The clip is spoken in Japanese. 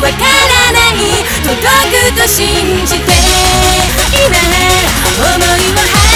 わからない。届くと信じて。今思いを